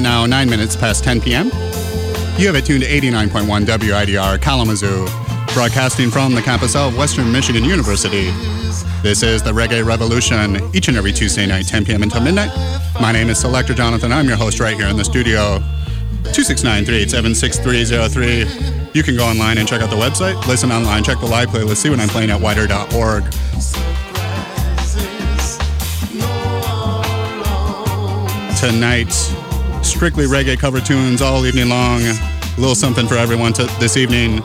now, 9 minutes past 10 p.m. You have it tuned to 89.1 WIDR Kalamazoo, broadcasting from the campus of Western Michigan University. This is the Reggae Revolution, each and every Tuesday night, 10 p.m. until midnight. My name is Selector Jonathon. I'm your host right here in the studio. 269-387-6303. You can go online and check out the website, listen online, check the live playlist, see what I'm playing at widr.org. Tonight, strictly reggae cover tunes all evening long. A little something for everyone this evening.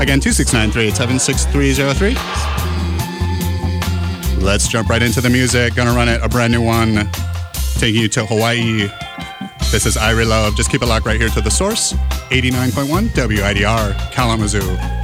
Again, 269-387-6303. Let's jump right into the music. Gonna run it, a brand new one, taking you to Hawaii. This is Irie Love. Just keep it locked right here to the source. 89.1 WIDR, Kalamazoo.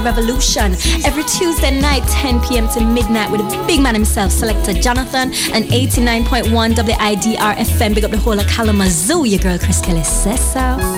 Revolution every Tuesday night, 10 p.m. to midnight, with the big man himself, Selector Jonathon, and 89.1 WIDR FM. Big up the whole of Kalamazoo. Your girl Chris Kelly says so.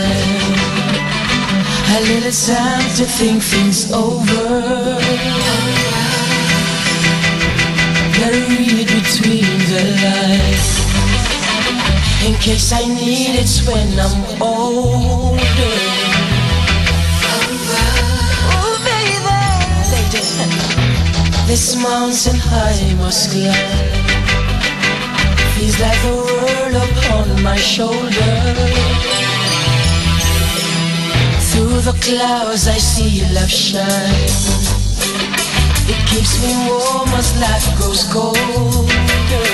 it's time to think things over. Gotta read between the lines. In case I need it when I'm older. Oh, this mountain high must climb Feels like a world upon my shoulder through the clouds I see your love shine. It keeps me warm as life grows cold.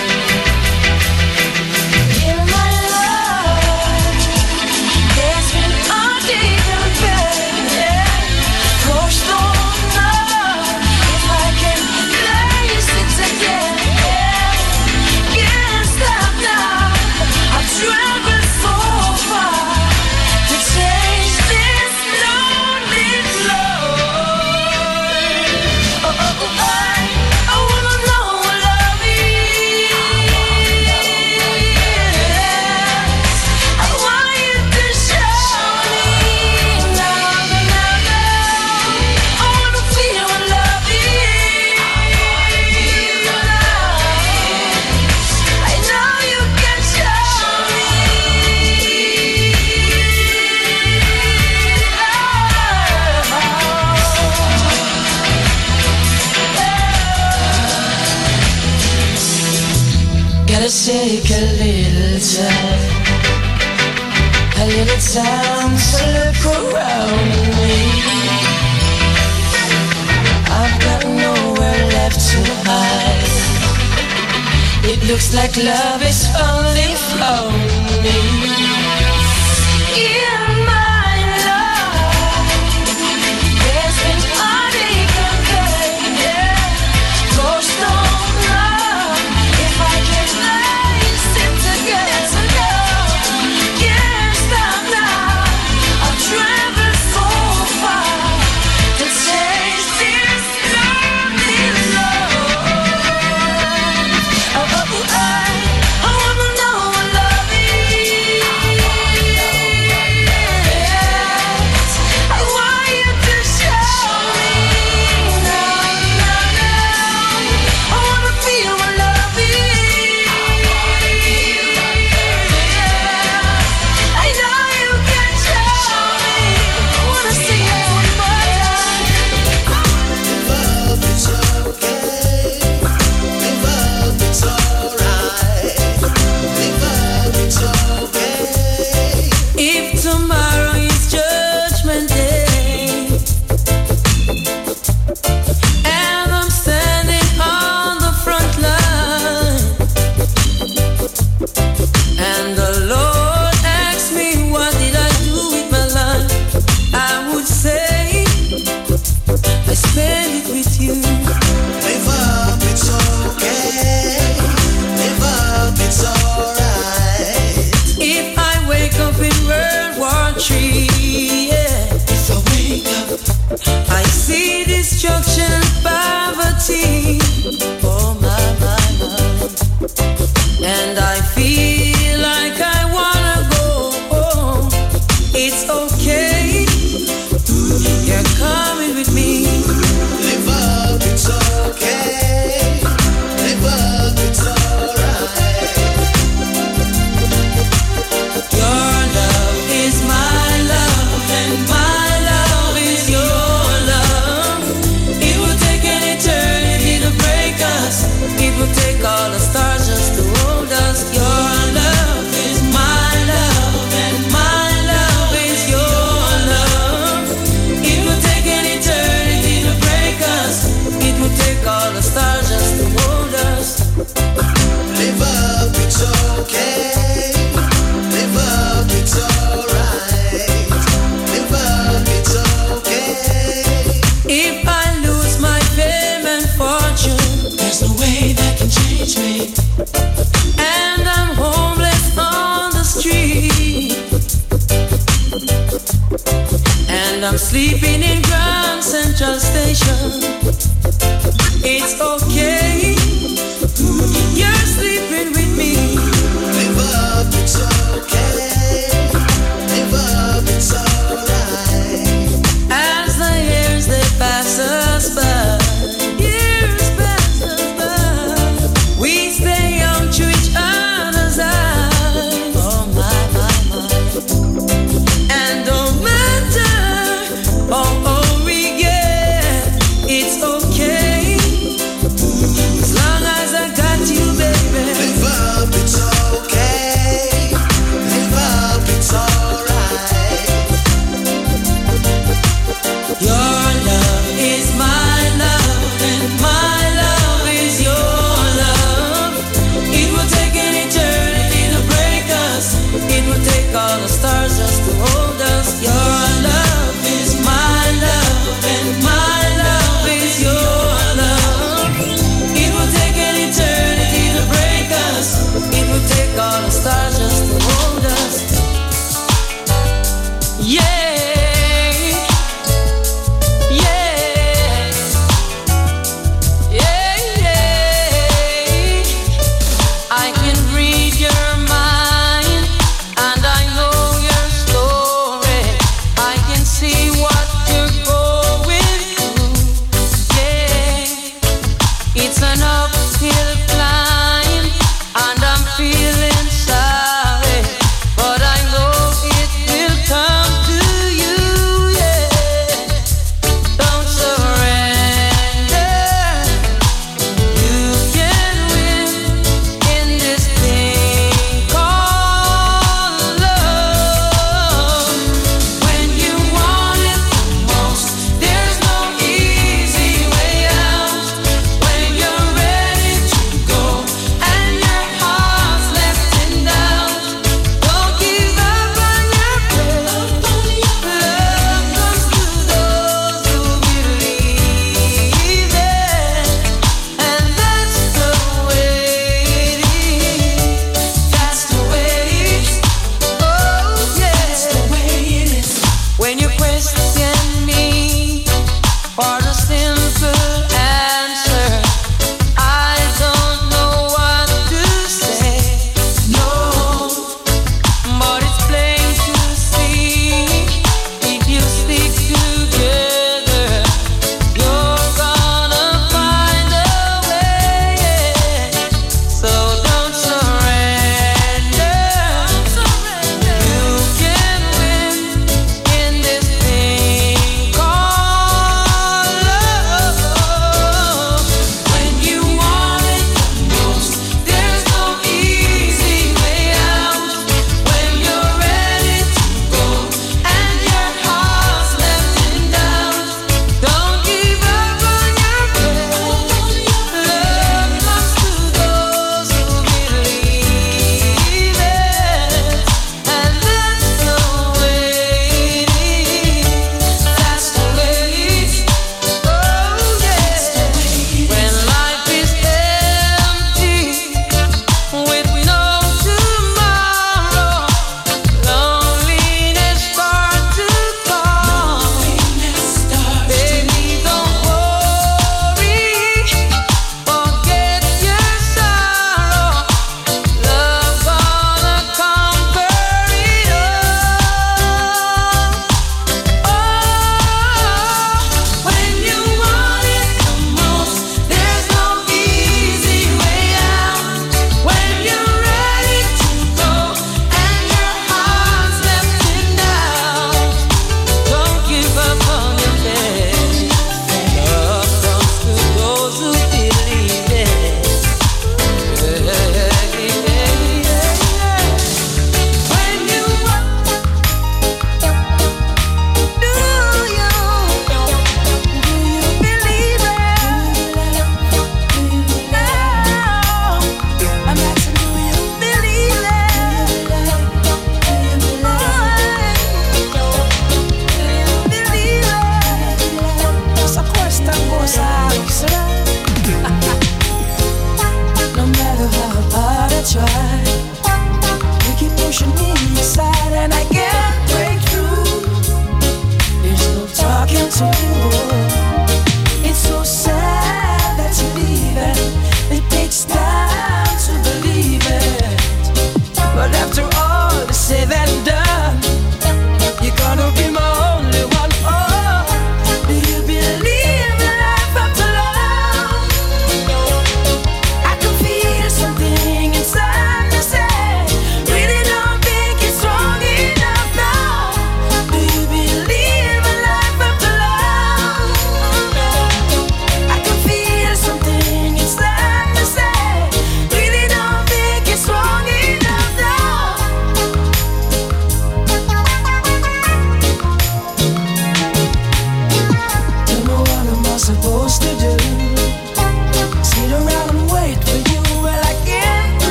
take a little time, a little time to look around me. I've got nowhere left to hide. It looks like love is falling from me.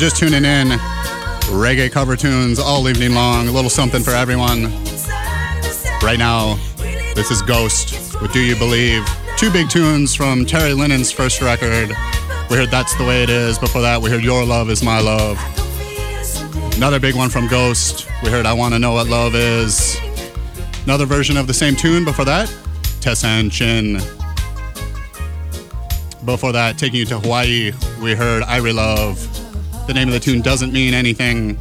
just tuning in, reggae cover tunes all evening long, a little something for everyone. Right now, this is Ghost with Do You Believe? Two big tunes from Terry Lennon's first record. We heard That's the Way It Is. Before that, we heard Your Love Is My Love. Another big one from Ghost. We heard I Want to Know What Love Is. Another version of the same tune before that, Tessan Chin. Before that, taking you to Hawaii, we heard I Love. The name of the tune doesn't mean anything.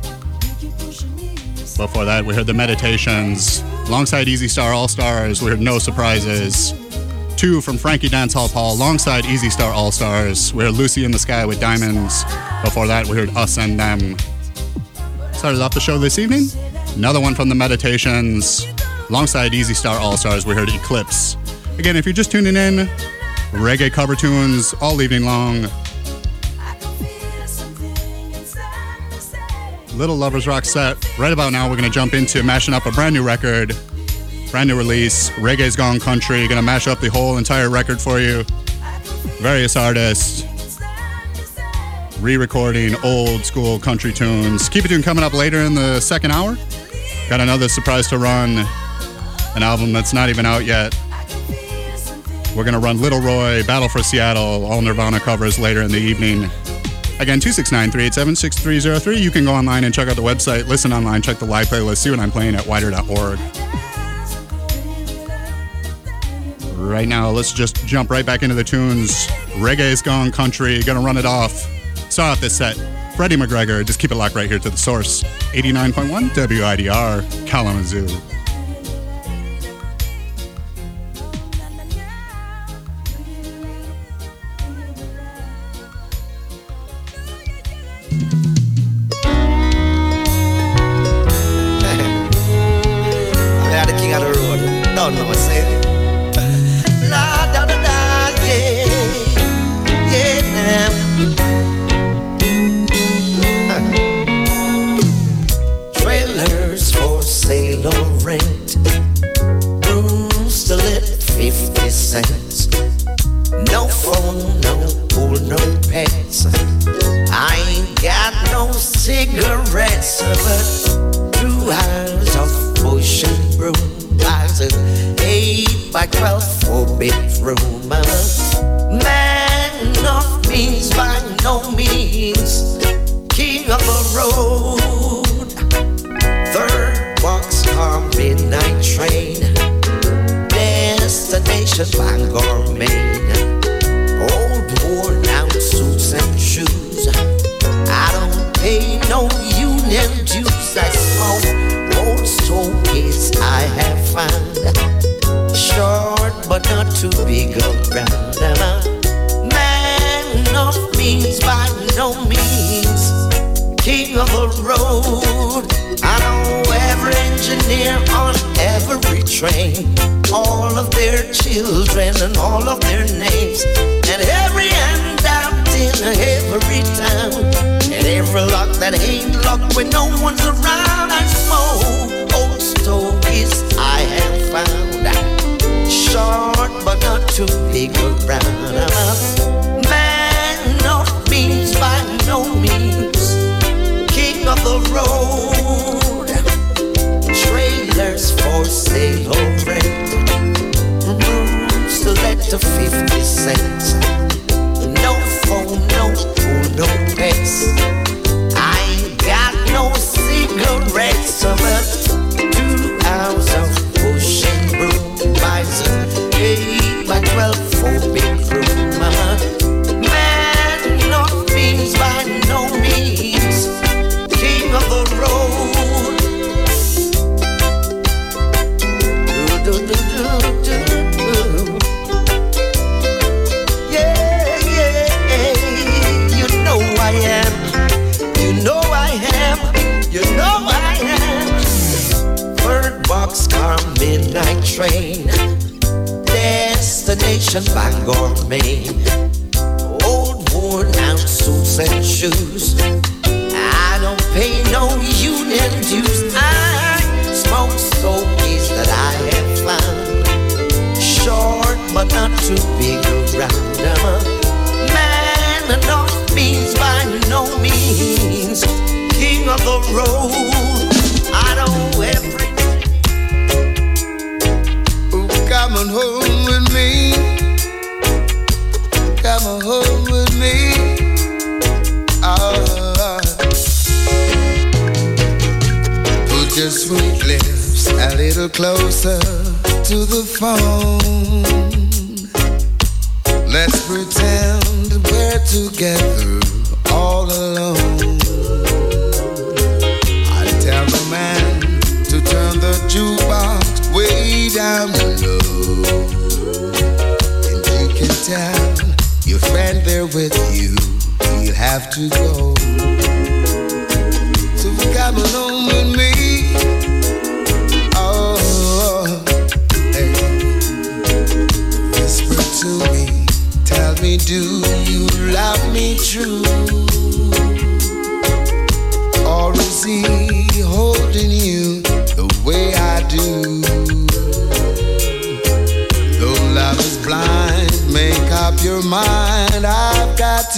Before that, we heard The Meditations. Alongside Easy Star All Stars, we heard No Surprises. Two from Frankie Dancehall Paul, alongside Easy Star All Stars. We heard Lucy in the Sky with Diamonds. Before that, we heard Us and Them. Started off the show this evening. Another one from The Meditations. Alongside Easy Star All Stars, we heard Eclipse. Again, if you're just tuning in, reggae cover tunes all evening long. Little Lovers Rock set. Right about now, we're going to jump into mashing up a brand new record, brand new release. Reggae's Gone Country. Going to mash up the whole entire record for you. Various artists re recording old school country tunes. Keep it tuned coming up later in the second hour. Got another surprise to run an album that's not even out yet. We're going to run Little Roy, Battle for Seattle, all Nirvana covers later in the evening. Again, 269 387 6303. You can go online and check out the website, listen online, check the live playlist, see what I'm playing at wider.org. Right now, let's just jump right back into the tunes. Reggae's gone country, gonna run it off. Start off this set. Freddie McGregor, just keep it locked right here to the source. 89.1 WIDR, Kalamazoo.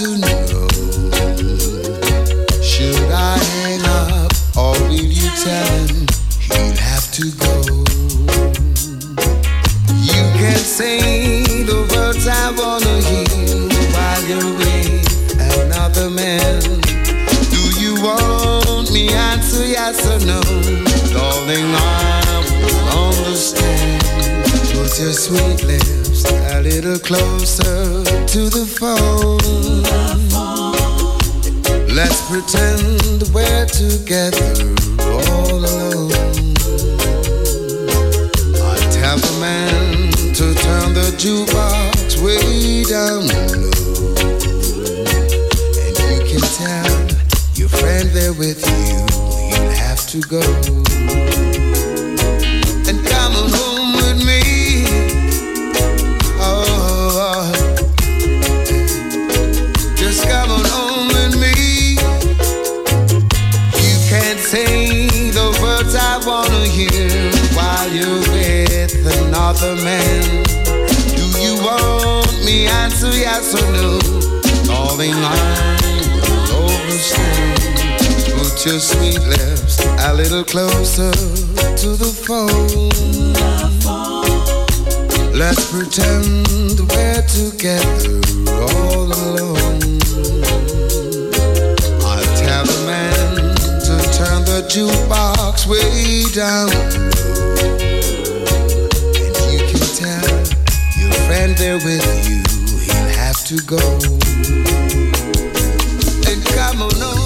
To know. Should I hang up or will you tell him he'll have to go? You can say the words I wanna hear while you're with another man. Do you want me answer yes or no? Darling, I will understand. Put your sweet lips a little closer to the phone. Pretend we're together all alone. I tell the man to turn the jukebox way down low. And you can tell your friend there with you, he'll have to go. Another man. Do you want me answer yes or no? Darling, I will overstand. Put your sweet lips a little closer to the phone. Let's pretend we're together all alone. I'll tell the man to turn the jukebox way down friend there with you, he'll have to go. And come on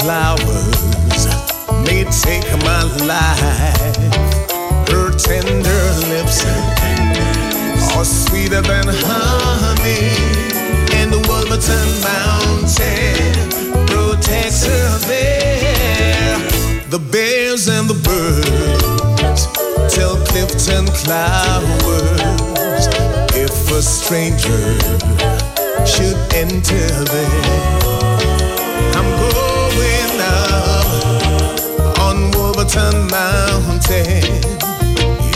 Flowers may take my life, her tender lips are sweeter than honey. And the Wolverton Mountain protects her there. The bears and the birds tell Clifton Flowers if a stranger should enter there. Wolverton Mountain.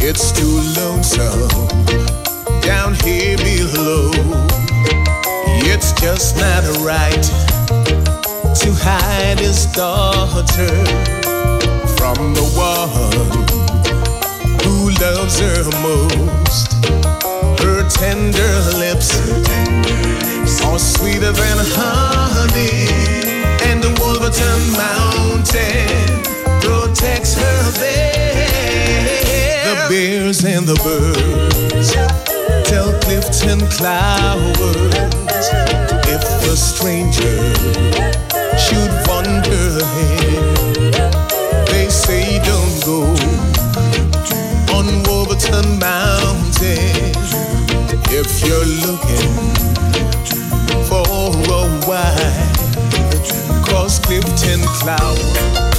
It's too lonesome down here below. It's just not right to hide his daughter from the one who loves her most. Her tender lips are sweeter than honey, and the Wolverton Mountain protects her there. The bears and the birds tell Clifton Flowers if a stranger should wander here. They say don't go on Wolverton Mountain if you're looking for a wife. Cause Clifton Flowers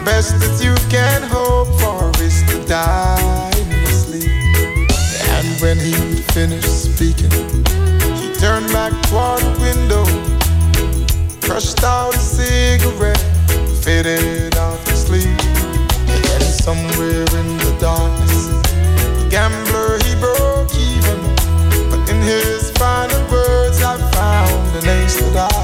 The best that you can hope for is to die in your sleep. And when he finished speaking, he turned back toward the window, crushed out a cigarette, faded out to sleep. And then somewhere in the darkness, the gambler he broke even. But in his final words, I found an ace that I.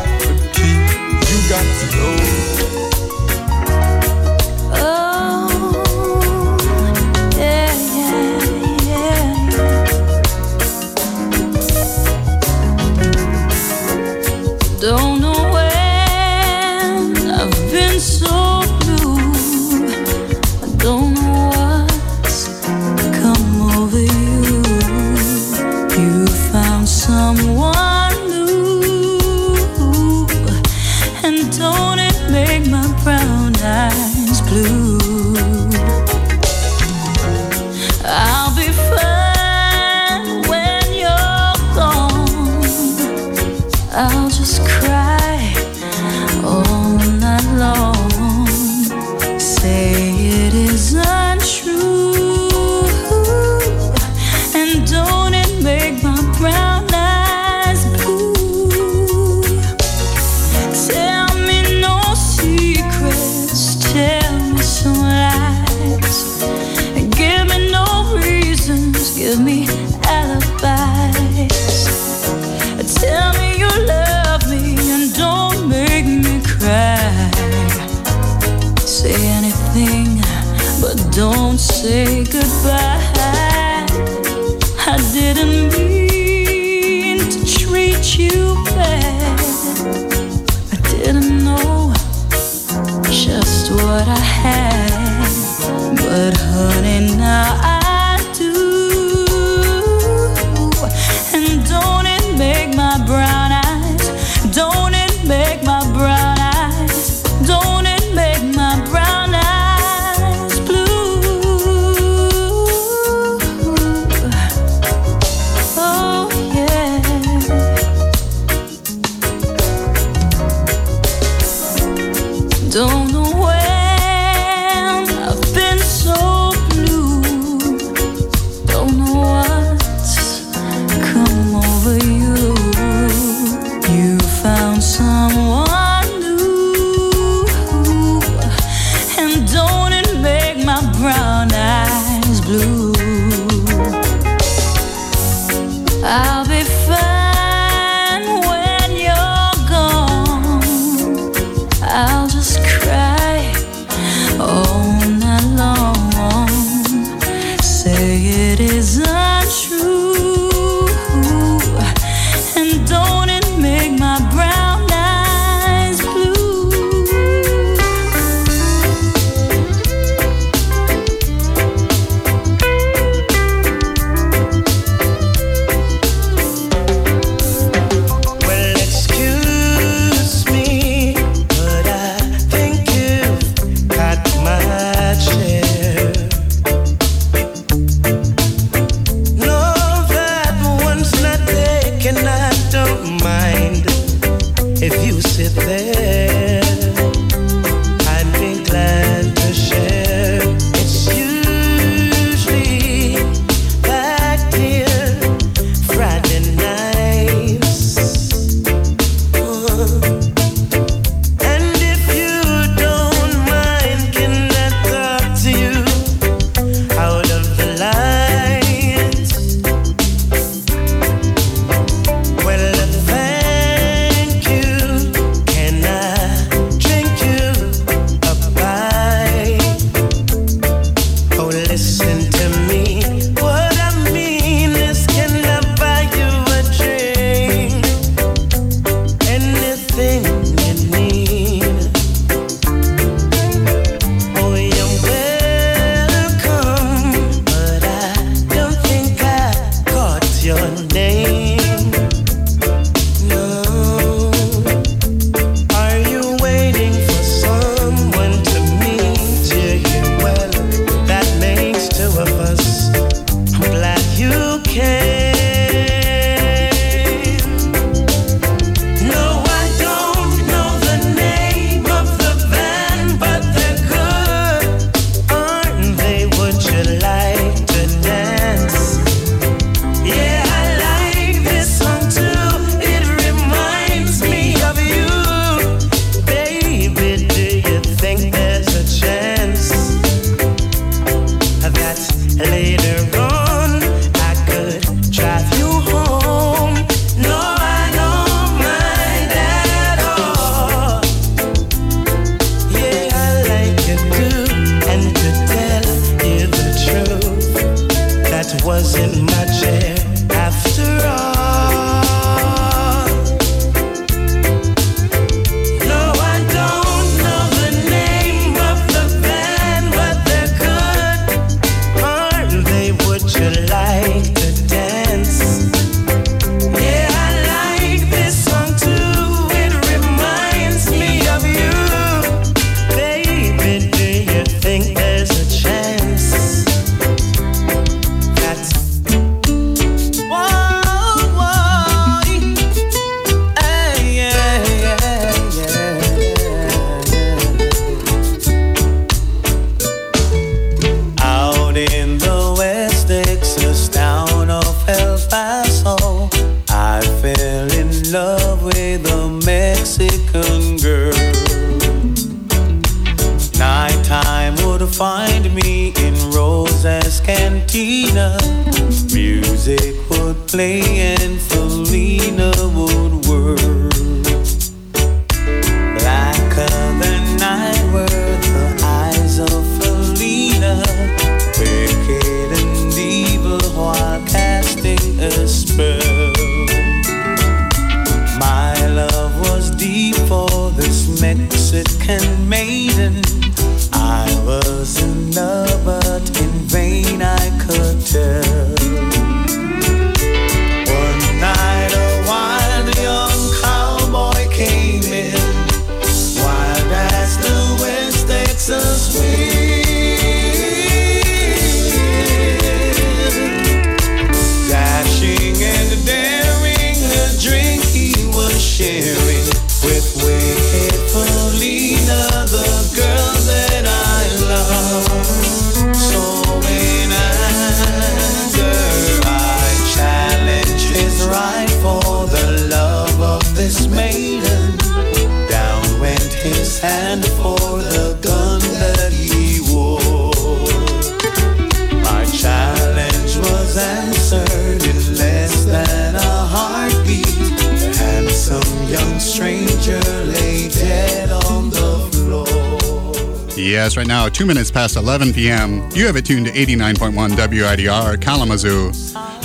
Yes, right now, two minutes past 11 p.m. You have it tuned to 89.1 WIDR Kalamazoo,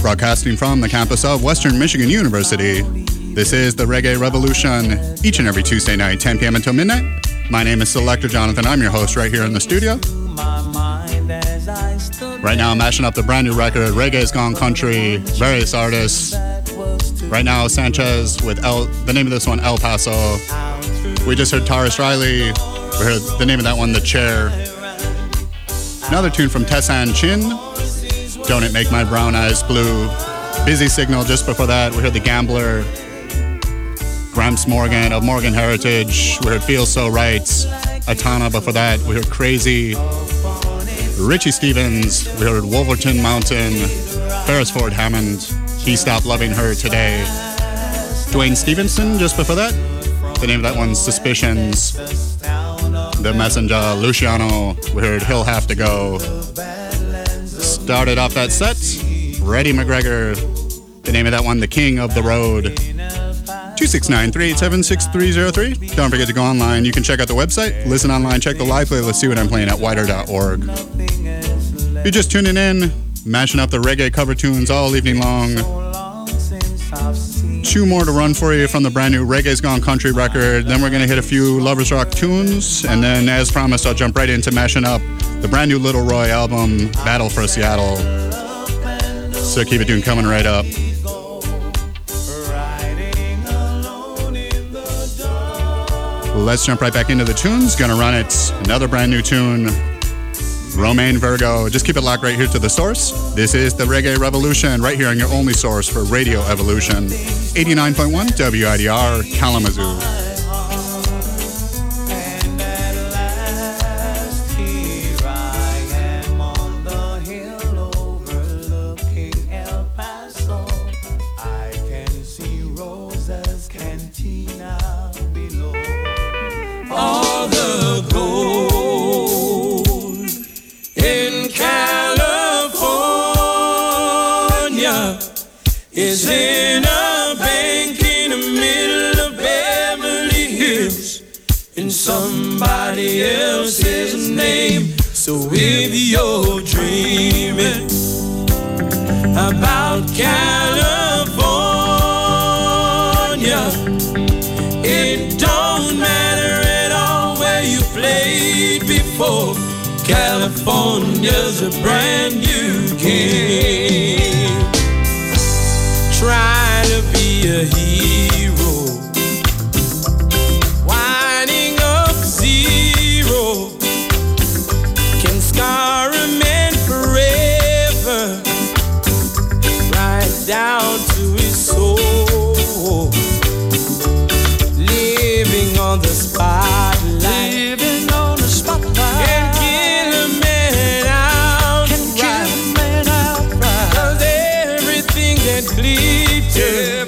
broadcasting from the campus of Western Michigan University. This is the Reggae Revolution, each and every Tuesday night, 10 p.m. until midnight. My name is Selector Jonathon. I'm your host right here in the studio. Right now, I'm mashing up the brand new record, Reggae's Gone Country, various artists. Right now, Sanchez with El, the name of this one, El Paso. We just heard Tarrus Riley. We heard the name of that one, The Chair. Another tune from Tessanne Chin, Don't It Make My Brown Eyes Blue. Busy Signal just before that. We heard The Gambler, Gramps Morgan of Morgan Heritage. We heard Feel So Right, Etana before that. We heard Crazy, Richie Stephens. We heard Wolverton Mountain, Ferris Ford Hammond. He Stopped Loving Her Today. Duane Stephenson just before that. The name of that one's Suspicions. The Messenger, Luciano. We heard He'll Have to Go. Started off that set. Freddie McGregor. The name of that one, The King of the Road. 269-387-6303. Don't forget to go online. You can check out the website, listen online, check the live playlist, see what I'm playing at widr.org. You're just tuning in, mashing up the reggae cover tunes all evening long. Two more to run for you from the brand new Reggae's Gone Country record. Then we're going to hit a few Lovers Rock tunes. And then, as promised, I'll jump right into mashing up the brand new Little Roy album, Battle for Seattle. So keep it tuned coming right up. Let's jump right back into the tunes. Gonna run it. Another brand new tune. Romain Virgo. Just keep it locked right here to the source. This is the Reggae Revolution, right here on your only source for Radio Evolution. 89.1 WIDR Kalamazoo. Name. So if you're dreaming about California, it don't matter at all where you played before. California's a brand new game. Bleed Yeah.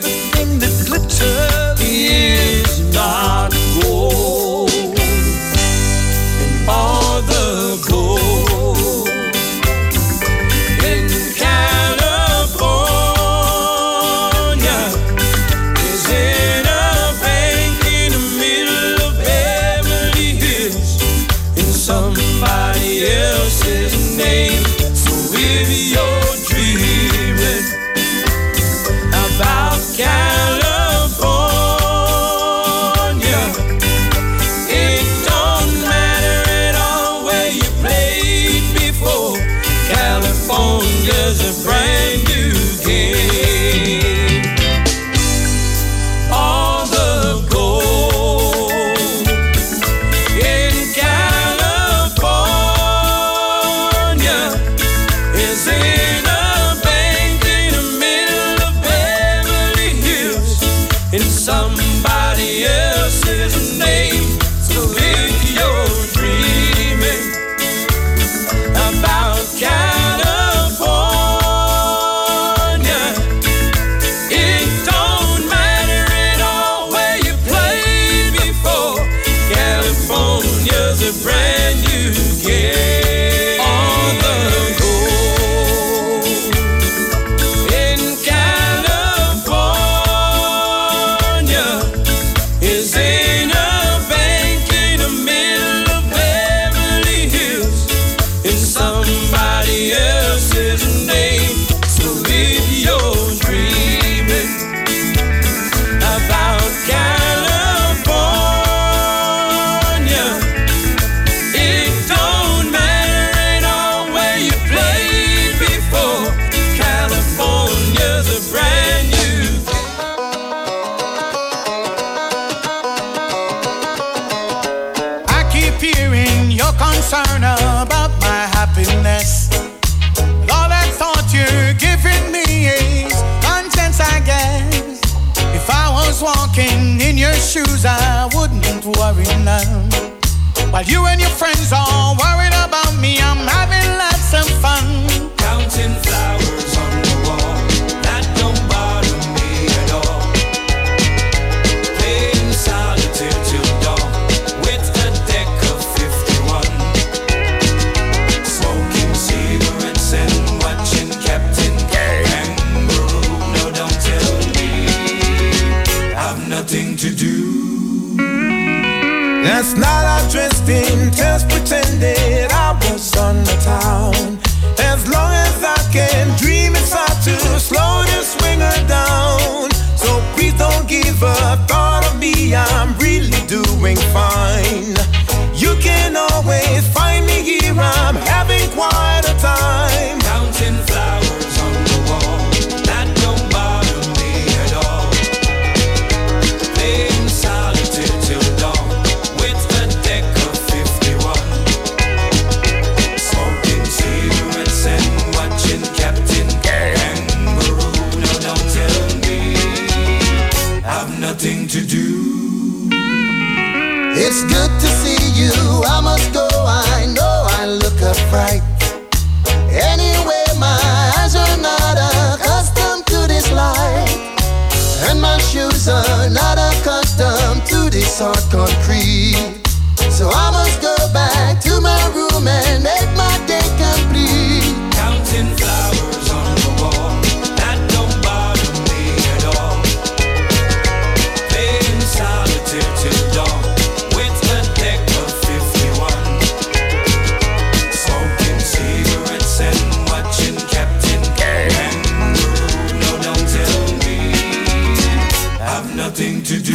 shoes are not accustomed to this hard concrete. So I must go back to my room and make my day come.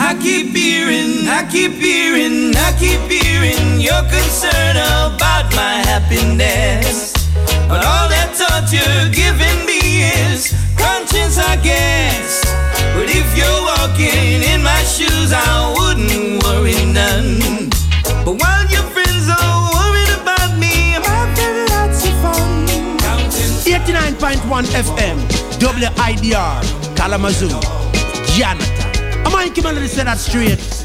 I keep hearing, I keep hearing, I keep hearing your concern about my happiness. But all that torture you giving me is conscience, I guess. But if you're walking in my shoes, I wouldn't worry none. But while your friends are worried about me, I'm having lots of fun. 89.1 FM, WIDR, Kalamazoo, Janet. A Mikey Melody say that straight.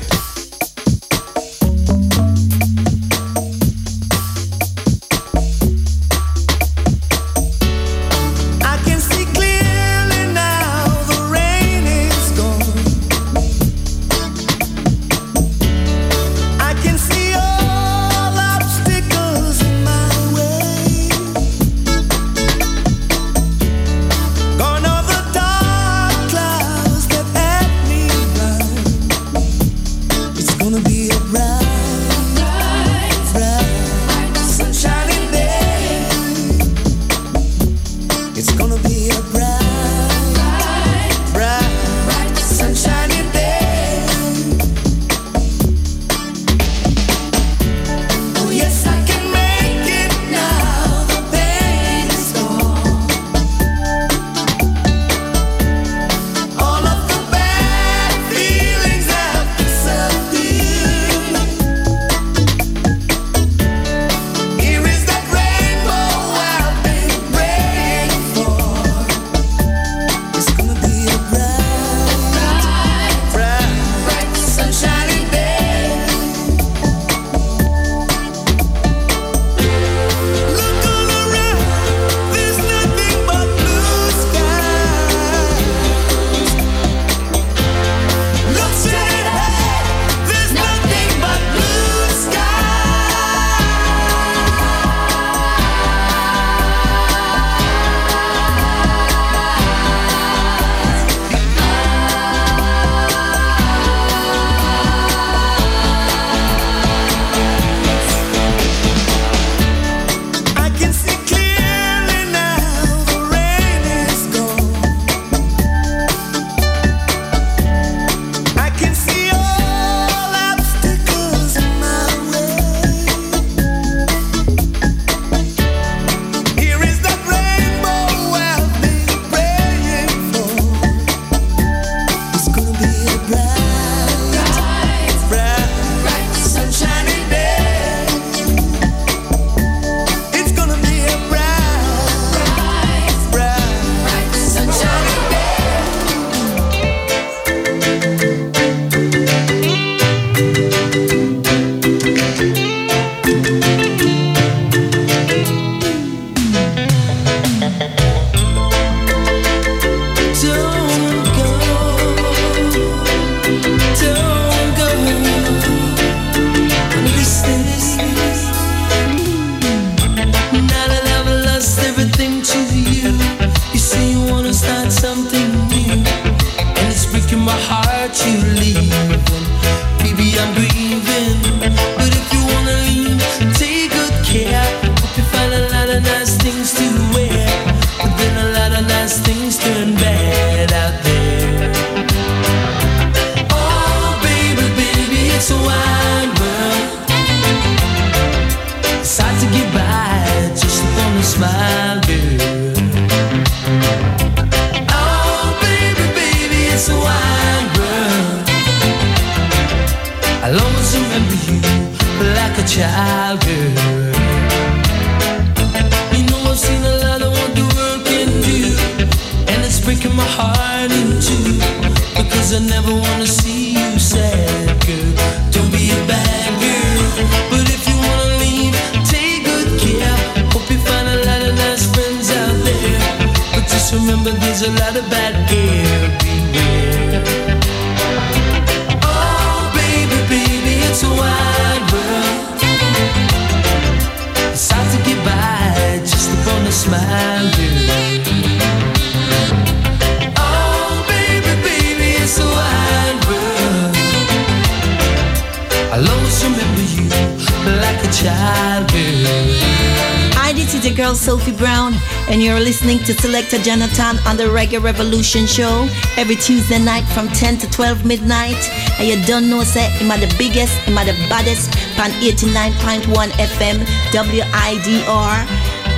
Jonathon on the Reggae Revolution Show every Tuesday night from 10 to 12 midnight. And you don't know, say, am I the biggest, am I the baddest? Pan 89.1 FM, WIDR.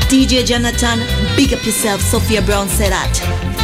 DJ Jonathon, big up yourself. Sophia Brown said that.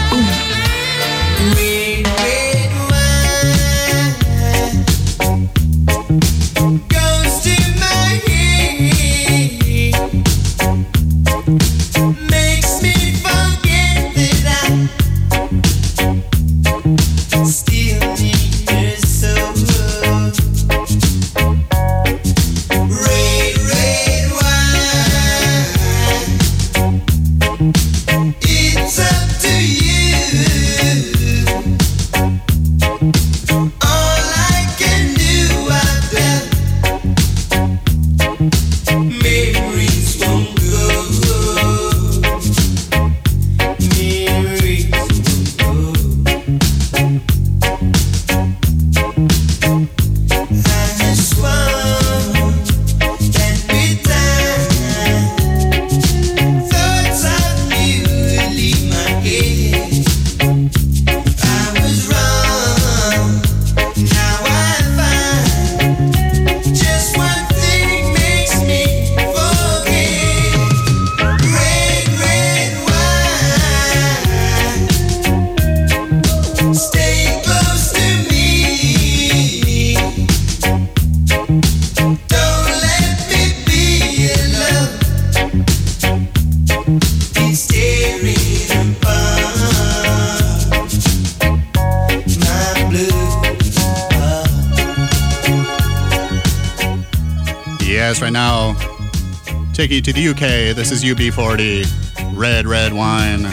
This is UB40, Red Red Wine.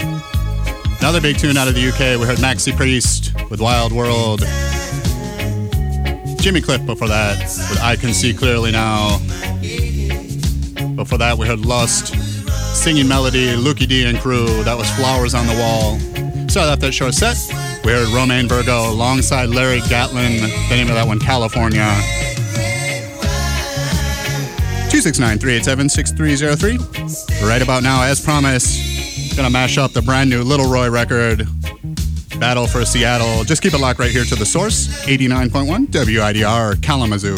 Another big tune out of the UK. We heard Maxi Priest with Wild World. Jimmy Cliff before that with I Can See Clearly Now. Before that, we heard Lust, Singing Melody, Lukie D and crew. That was Flowers on the Wall. Started off that short set. We heard Romain Virgo alongside Larry Gatlin. The name of that one, California. 269-387-6303. Right about now, as promised, gonna mash up the brand new Little Roy record, Battle for Seattle. Just keep it locked right here to the source, 89.1 WIDR Kalamazoo.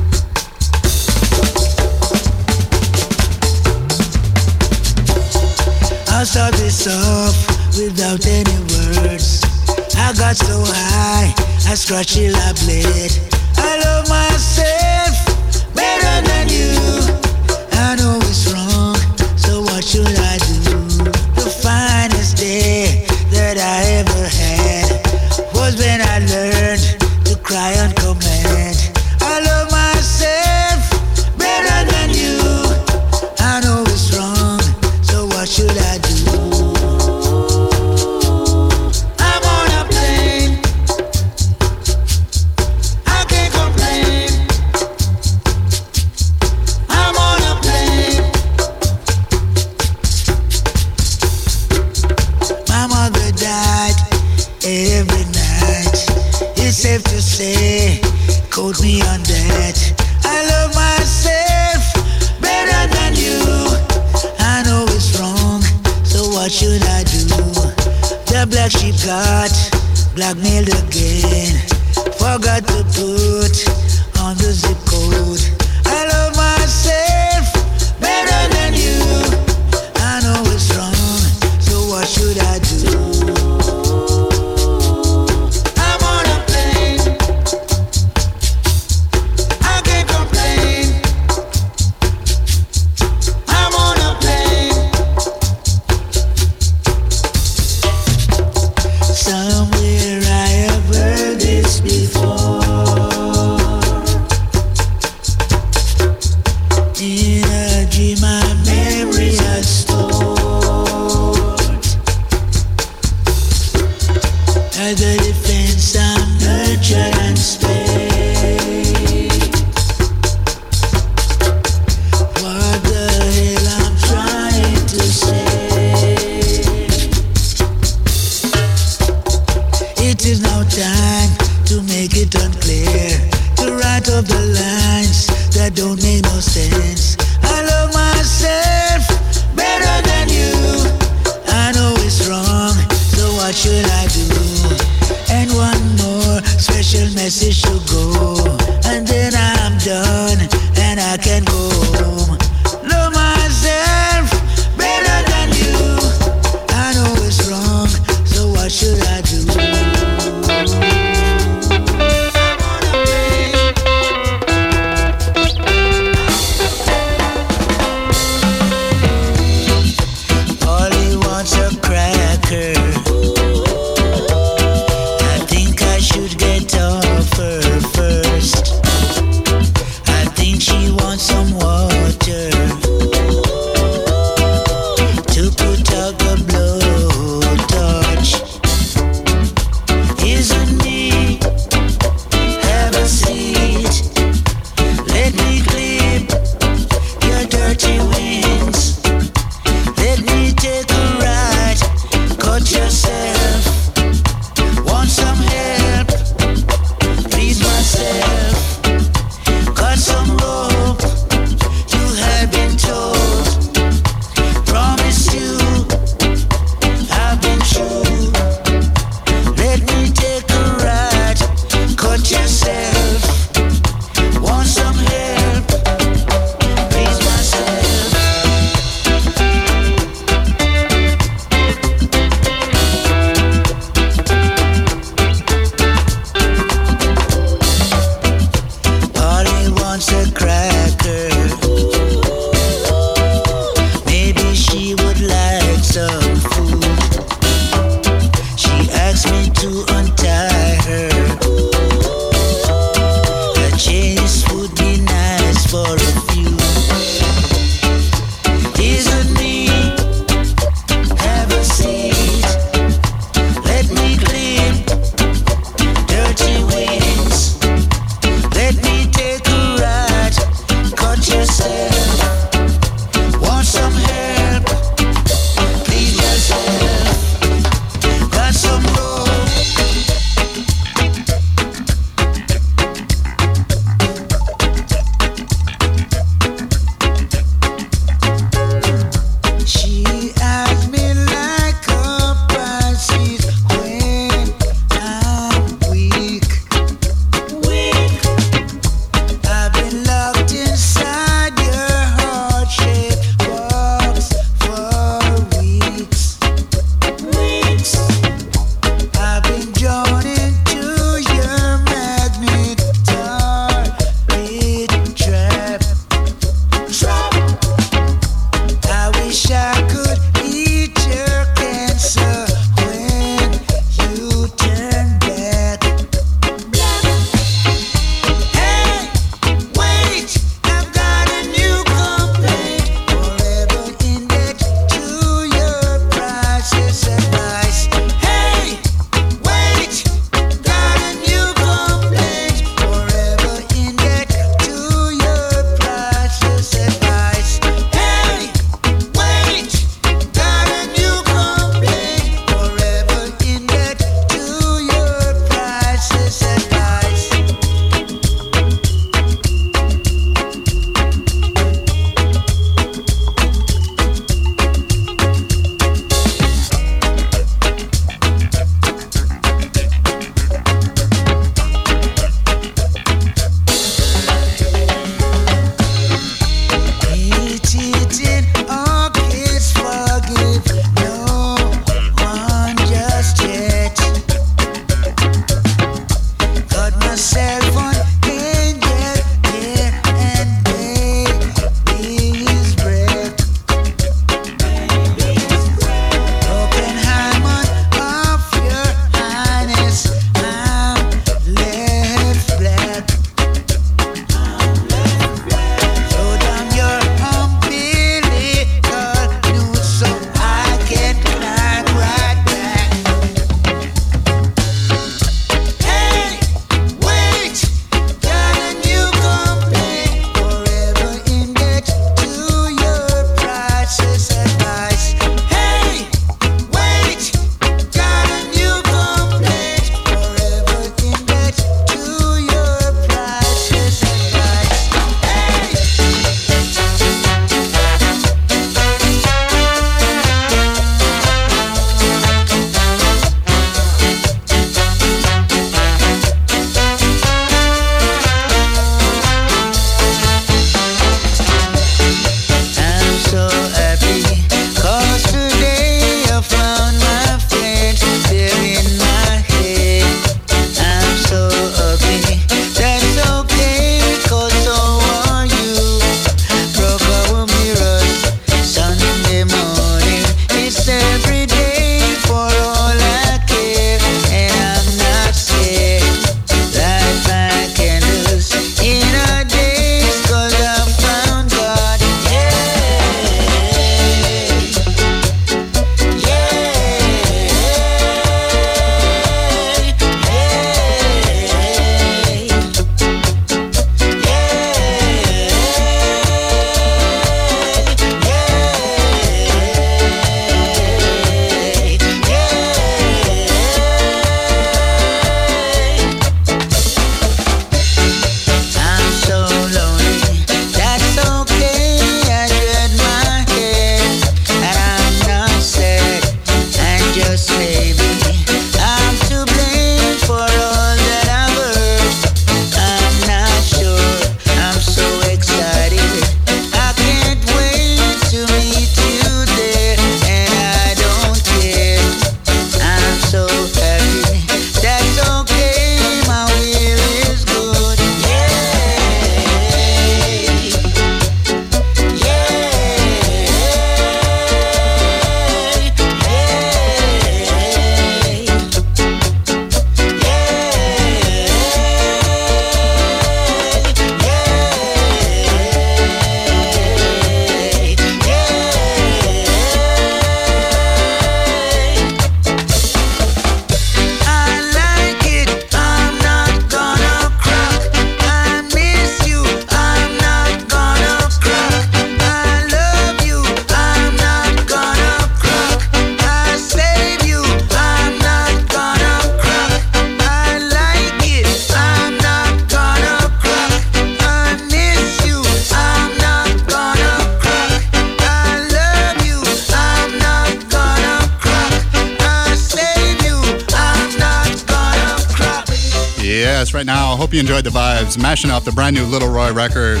You enjoyed the vibes. Mashing up the brand new Little Roy record.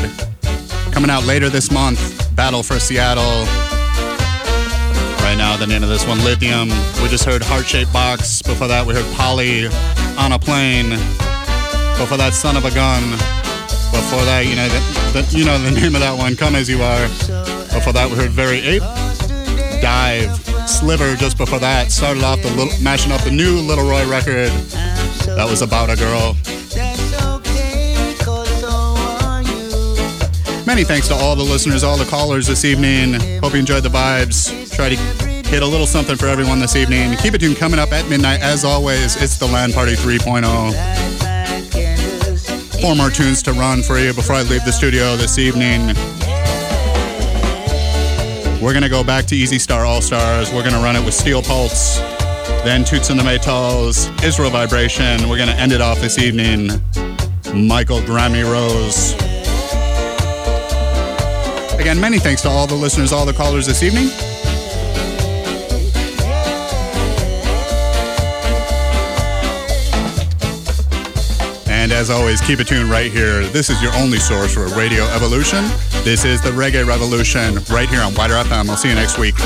Coming out later this month. Battle for Seattle. Right now, the name of this one, Lithium. We just heard Heart Shaped Box. Before that, we heard Polly on a Plane. Before that, Son of a Gun. Before that, you know, the, the, you know the name of that one, Come As You Are. Before that, we heard Very Ape. Dive. Sliver just before that. Started off the little, mashing up the new Little Roy record. That was about a girl. Many thanks to all the listeners, all the callers this evening. Hope you enjoyed the vibes. Try to hit a little something for everyone this evening. Keep it tuned coming up at midnight. As always, it's the Land Party 3.0. Four more tunes to run for you before I leave the studio this evening. We're gonna go back to Easy Star All Stars. We're gonna run it with Steel Pulse, then Toots and the Maytals, Israel Vibration. We're gonna end it off this evening. Michael Grammy Rose. Again, many thanks to all the listeners, all the callers this evening. And as always, keep it tuned right here. This is your only source for Radio Evolution. This is the Reggae Revolution right here on WIDR FM. I'll see you next week.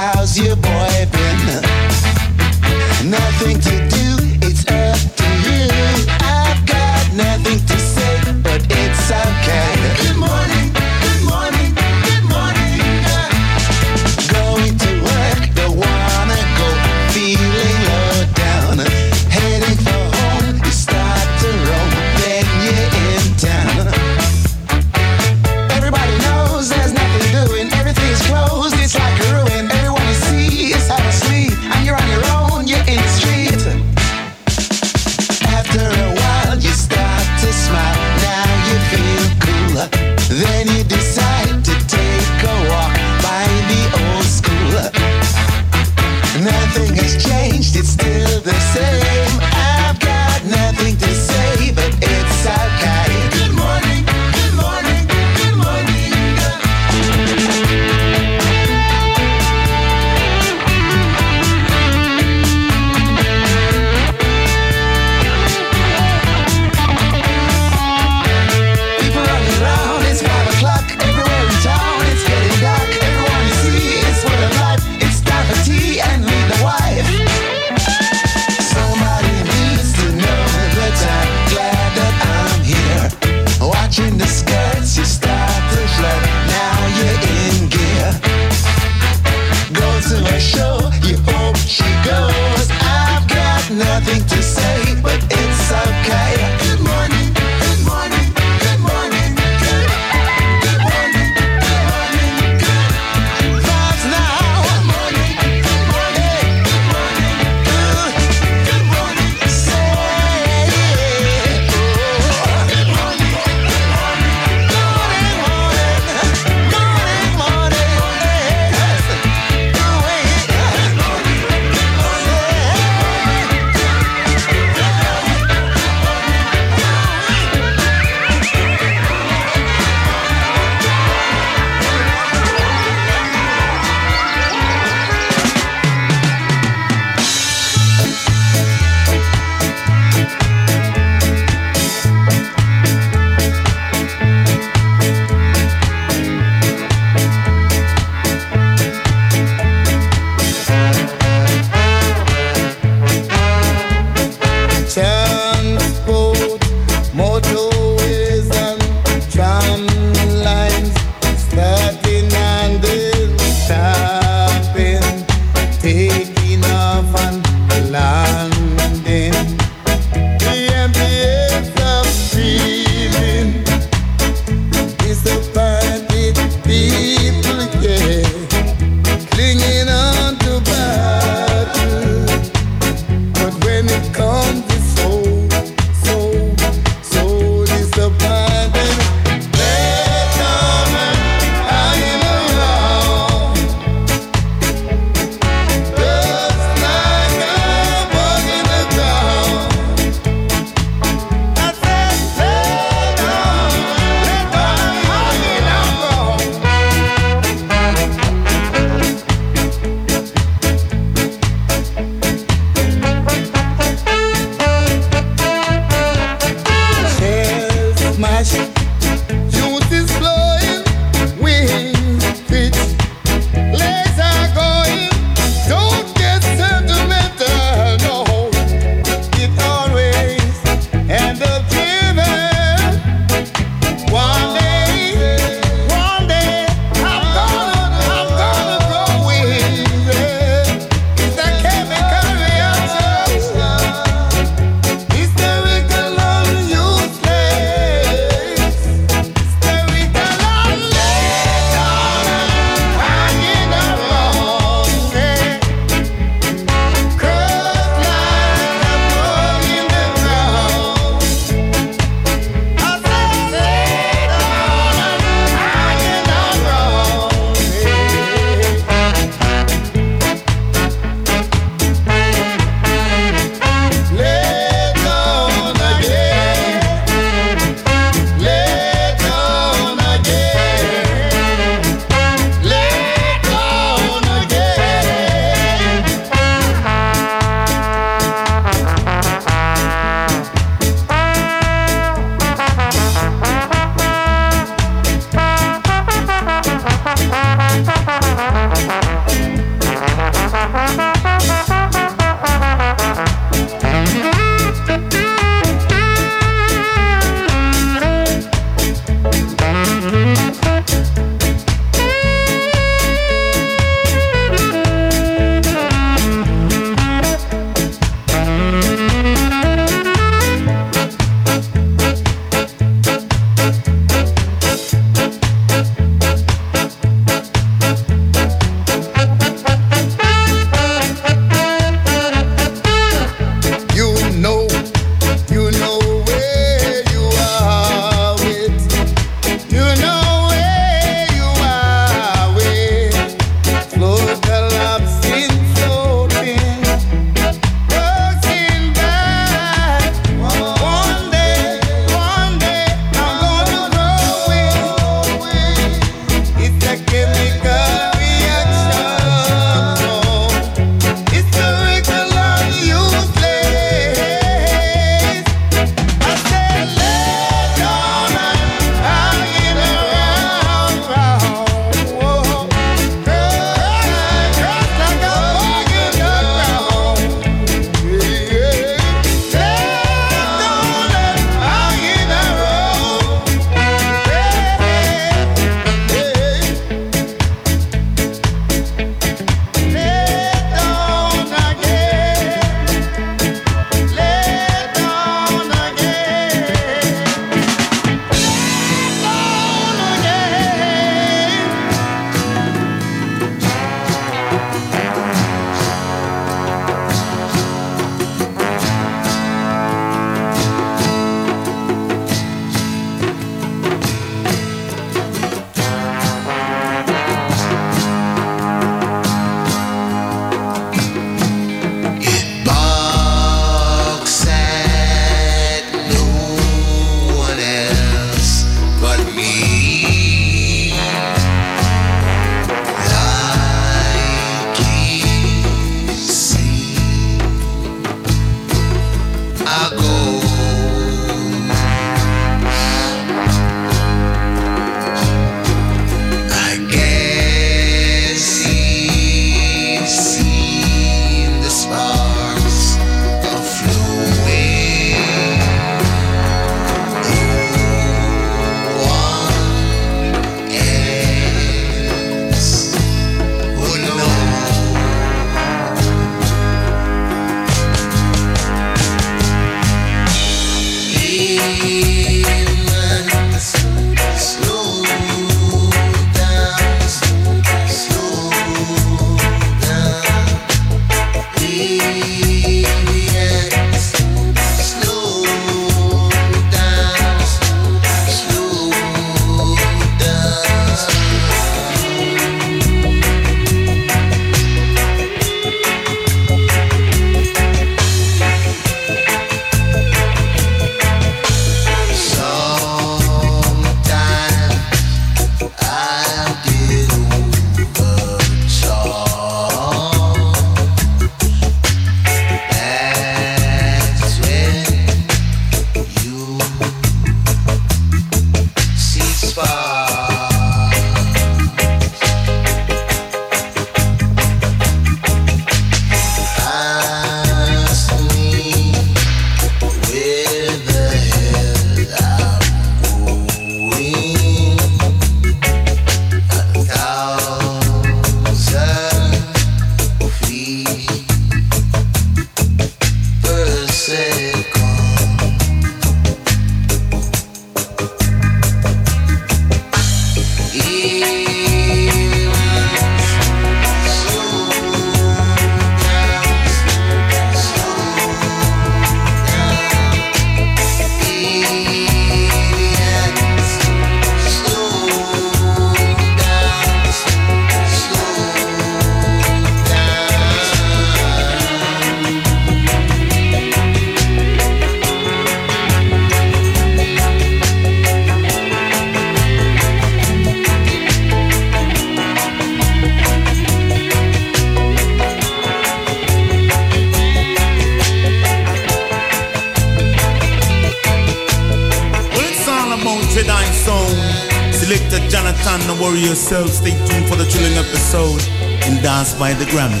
Dance